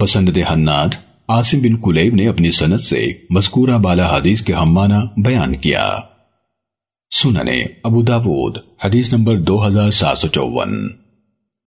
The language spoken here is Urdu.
بسند حناد، عاصم بن کلیب نے اپنی سنت سے مذکورہ بالا حدیث کے ہمانہ بیان کیا۔ سننے ابو داود، حدیث نمبر دو ہزار سات سو چون۔